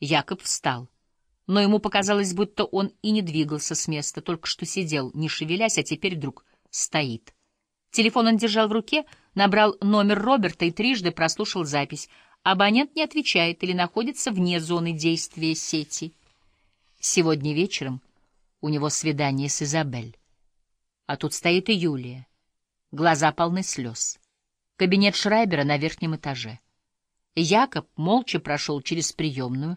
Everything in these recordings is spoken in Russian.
Якоб встал, но ему показалось, будто он и не двигался с места, только что сидел, не шевелясь, а теперь вдруг стоит. Телефон он держал в руке, набрал номер Роберта и трижды прослушал запись. Абонент не отвечает или находится вне зоны действия сети. Сегодня вечером у него свидание с Изабель. А тут стоит и Юлия. Глаза полны слез. Кабинет Шрайбера на верхнем этаже. Якоб молча прошел через приемную,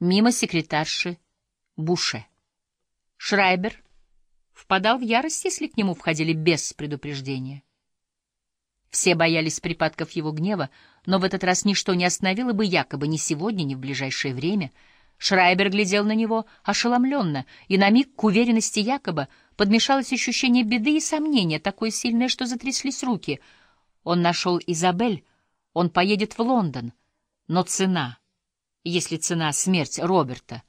мимо секретарши Буше. Шрайбер впадал в ярость, если к нему входили без предупреждения. Все боялись припадков его гнева, но в этот раз ничто не остановило бы якобы ни сегодня, ни в ближайшее время. Шрайбер глядел на него ошеломленно, и на миг к уверенности якобы подмешалось ощущение беды и сомнения, такое сильное, что затряслись руки. Он нашел Изабель, он поедет в Лондон, но цена, если цена смерть Роберта,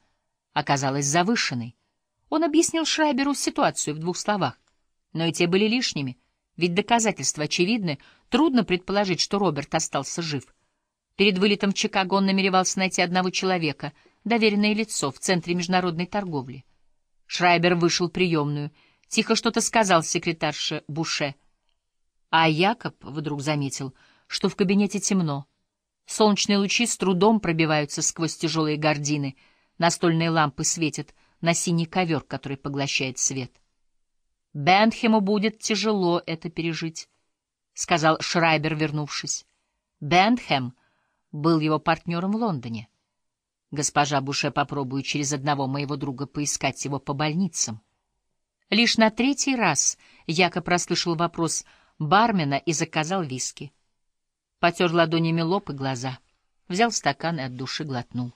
оказалась завышенной. Он объяснил Шрайберу ситуацию в двух словах, но и те были лишними, ведь доказательства очевидны, трудно предположить, что Роберт остался жив. Перед вылетом в Чикаго он намеревался найти одного человека, доверенное лицо в Центре международной торговли. Шрайбер вышел в приемную, тихо что-то сказал секретарше Буше. А Якоб вдруг заметил, что в кабинете темно. Солнечные лучи с трудом пробиваются сквозь тяжелые гардины, настольные лампы светят — на синий ковер, который поглощает свет. «Бентхему будет тяжело это пережить», — сказал Шрайбер, вернувшись. Бентхем был его партнером в Лондоне. Госпожа Буше попробует через одного моего друга поискать его по больницам. Лишь на третий раз Якоб прослышал вопрос бармена и заказал виски. Потер ладонями лоб и глаза, взял стакан и от души глотнул.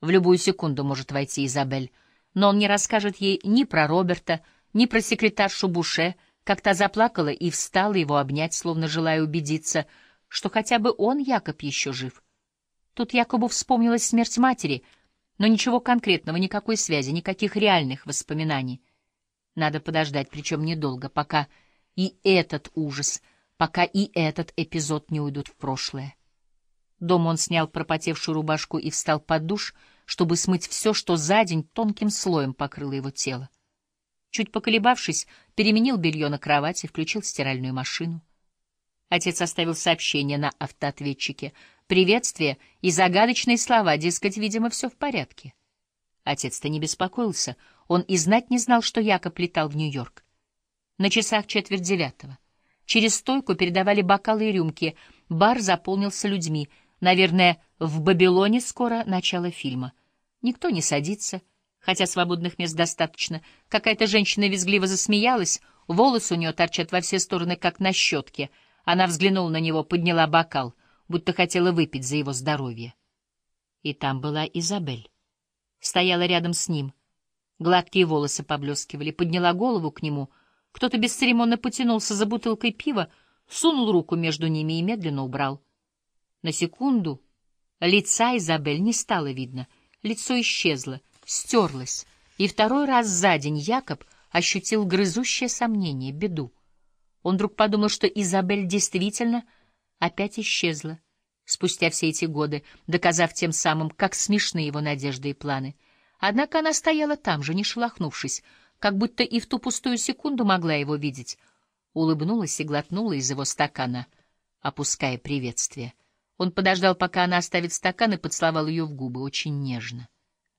В любую секунду может войти Изабель, но он не расскажет ей ни про Роберта, ни про секретаршу Буше, как та заплакала и встала его обнять, словно желая убедиться, что хотя бы он, Якоб, еще жив. Тут Якобу вспомнилась смерть матери, но ничего конкретного, никакой связи, никаких реальных воспоминаний. Надо подождать, причем недолго, пока и этот ужас, пока и этот эпизод не уйдут в прошлое. Дома он снял пропотевшую рубашку и встал под душ — чтобы смыть все, что за день тонким слоем покрыло его тело. Чуть поколебавшись, переменил белье на кровати, включил стиральную машину. Отец оставил сообщение на автоответчике, приветствие и загадочные слова, дескать, видимо, все в порядке. Отец-то не беспокоился, он и знать не знал, что Якоб летал в Нью-Йорк. На часах четверть девятого. Через стойку передавали бокалы и рюмки, бар заполнился людьми — Наверное, в Бабилоне скоро начало фильма. Никто не садится, хотя свободных мест достаточно. Какая-то женщина визгливо засмеялась, волосы у нее торчат во все стороны, как на щетке. Она взглянула на него, подняла бокал, будто хотела выпить за его здоровье. И там была Изабель. Стояла рядом с ним. Гладкие волосы поблескивали, подняла голову к нему. Кто-то бесцеремонно потянулся за бутылкой пива, сунул руку между ними и медленно убрал. На секунду лица Изабель не стало видно, лицо исчезло, стерлось, и второй раз за день Якоб ощутил грызущее сомнение, беду. Он вдруг подумал, что Изабель действительно опять исчезла, спустя все эти годы, доказав тем самым, как смешны его надежды и планы. Однако она стояла там же, не шелохнувшись, как будто и в ту пустую секунду могла его видеть. Улыбнулась и глотнула из его стакана, опуская приветствие — он подождал, пока она оставит стакан, и поцеловал ее в губы очень нежно.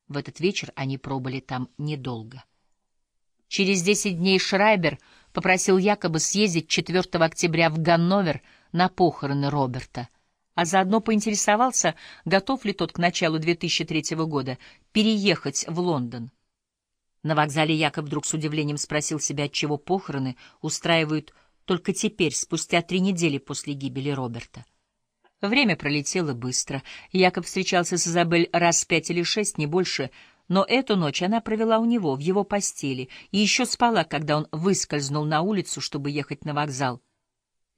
В этот вечер они пробыли там недолго. Через десять дней Шрайбер попросил якобы съездить 4 октября в Ганновер на похороны Роберта, а заодно поинтересовался, готов ли тот к началу 2003 года переехать в Лондон. На вокзале Якоб вдруг с удивлением спросил себя, отчего похороны устраивают только теперь, спустя три недели после гибели Роберта. Время пролетело быстро. Якоб встречался с Изабель раз пять или шесть, не больше, но эту ночь она провела у него, в его постели, и еще спала, когда он выскользнул на улицу, чтобы ехать на вокзал.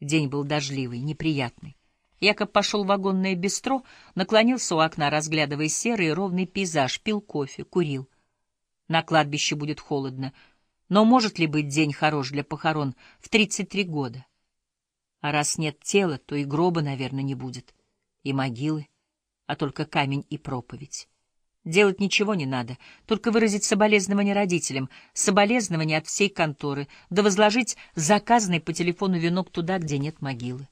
День был дождливый, неприятный. Якоб пошел в вагонное бистро, наклонился у окна, разглядывая серый ровный пейзаж, пил кофе, курил. На кладбище будет холодно, но может ли быть день хорош для похорон в 33 года? А раз нет тела, то и гроба, наверное, не будет, и могилы, а только камень и проповедь. Делать ничего не надо, только выразить соболезнования родителям, соболезнования от всей конторы, да возложить заказанный по телефону венок туда, где нет могилы.